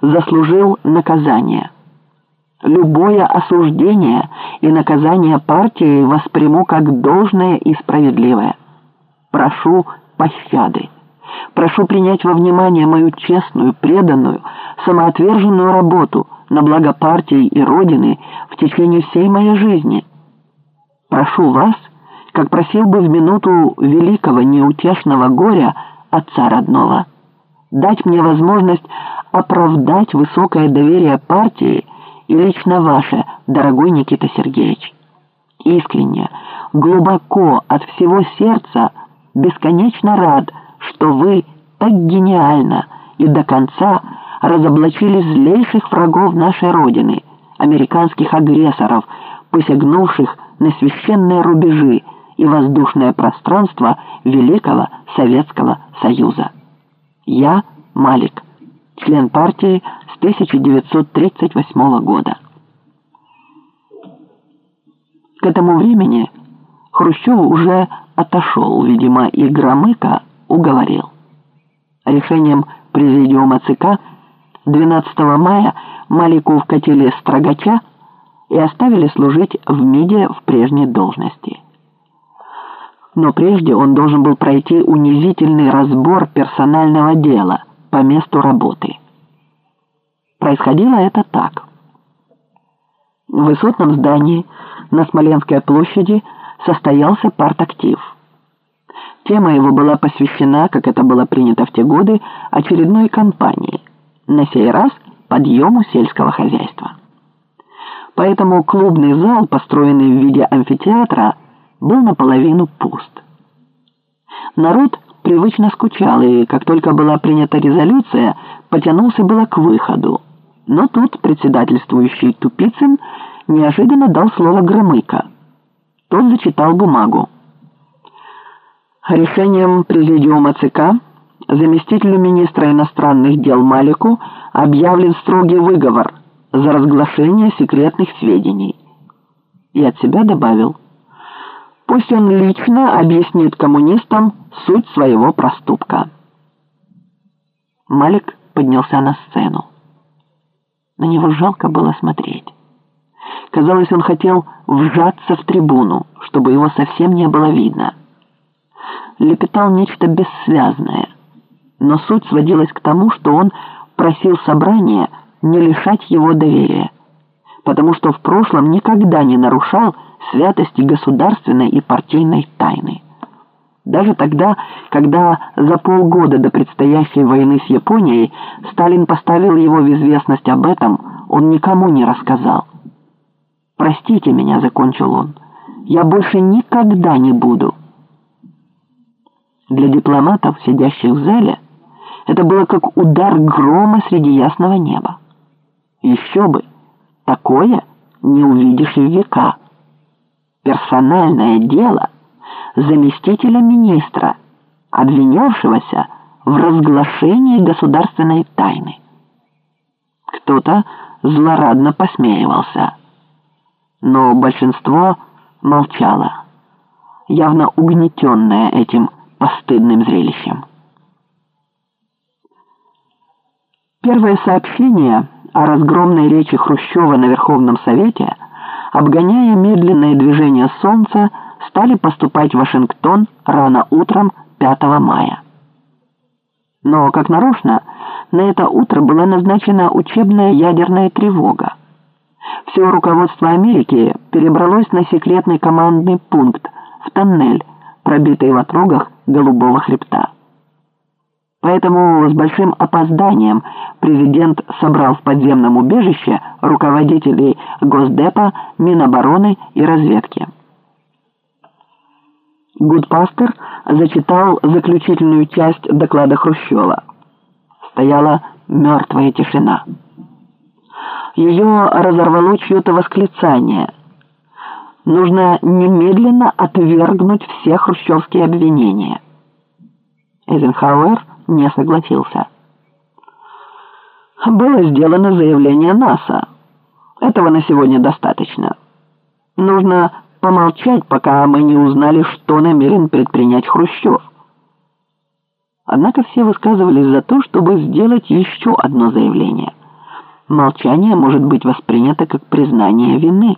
заслужил наказание. Любое осуждение и наказание партии восприму как должное и справедливое. Прошу пощады. Прошу принять во внимание мою честную, преданную, самоотверженную работу на благо партии и Родины в течение всей моей жизни. Прошу вас, как просил бы в минуту великого неутешного горя отца родного, дать мне возможность оправдать высокое доверие партии и лично ваше, дорогой Никита Сергеевич. Искренне, глубоко, от всего сердца, бесконечно рад, что вы так гениально и до конца разоблачили злейших врагов нашей Родины, американских агрессоров, посягнувших на священные рубежи и воздушное пространство Великого Советского Союза. Я Малик, член партии с 1938 года. К этому времени Хрущев уже отошел, видимо, и Громыко уговорил. Решением президиума ЦК 12 мая Малику вкатили строгача и оставили служить в МИДе в прежней должности. Но прежде он должен был пройти унизительный разбор персонального дела по месту работы. Происходило это так. В высотном здании на Смоленской площади состоялся партактив – Тема его была посвящена, как это было принято в те годы, очередной кампании, на сей раз подъему сельского хозяйства. Поэтому клубный зал, построенный в виде амфитеатра, был наполовину пуст. Народ привычно скучал, и как только была принята резолюция, потянулся было к выходу. Но тут председательствующий Тупицын неожиданно дал слово Громыко. Тот зачитал бумагу. Решением Президиума ЦК заместителю министра иностранных дел Малику объявлен строгий выговор за разглашение секретных сведений. И от себя добавил, пусть он лично объяснит коммунистам суть своего проступка. Малик поднялся на сцену. На него жалко было смотреть. Казалось, он хотел вжаться в трибуну, чтобы его совсем не было видно лепетал нечто бессвязное, но суть сводилась к тому, что он просил собрания не лишать его доверия, потому что в прошлом никогда не нарушал святости государственной и партийной тайны. Даже тогда, когда за полгода до предстоящей войны с Японией Сталин поставил его в известность об этом, он никому не рассказал. «Простите меня», — закончил он, — «я больше никогда не буду». Для дипломатов, сидящих в зале, это было как удар грома среди ясного неба. Еще бы, такое не увидишь и века. Персональное дело заместителя министра, обвинявшегося в разглашении государственной тайны. Кто-то злорадно посмеивался, но большинство молчало, явно угнетенное этим постыдным зрелищем. Первое сообщение о разгромной речи Хрущева на Верховном Совете, обгоняя медленное движение Солнца, стали поступать в Вашингтон рано утром 5 мая. Но, как нарочно, на это утро была назначена учебная ядерная тревога. Все руководство Америки перебралось на секретный командный пункт в тоннель, пробитый в отрогах голубого хребта. Поэтому с большим опозданием президент собрал в подземном убежище руководителей Госдепа, Минобороны и разведки. Гудпастер зачитал заключительную часть доклада Хрущева. Стояла мертвая тишина. Ее разорвало чье-то восклицание – нужно немедленно отвергнуть все хрущевские обвинения. Эйзенхауэр не согласился. Было сделано заявление НАСА. Этого на сегодня достаточно. Нужно помолчать, пока мы не узнали, что намерен предпринять Хрущев. Однако все высказывались за то, чтобы сделать еще одно заявление – молчание может быть воспринято как признание вины.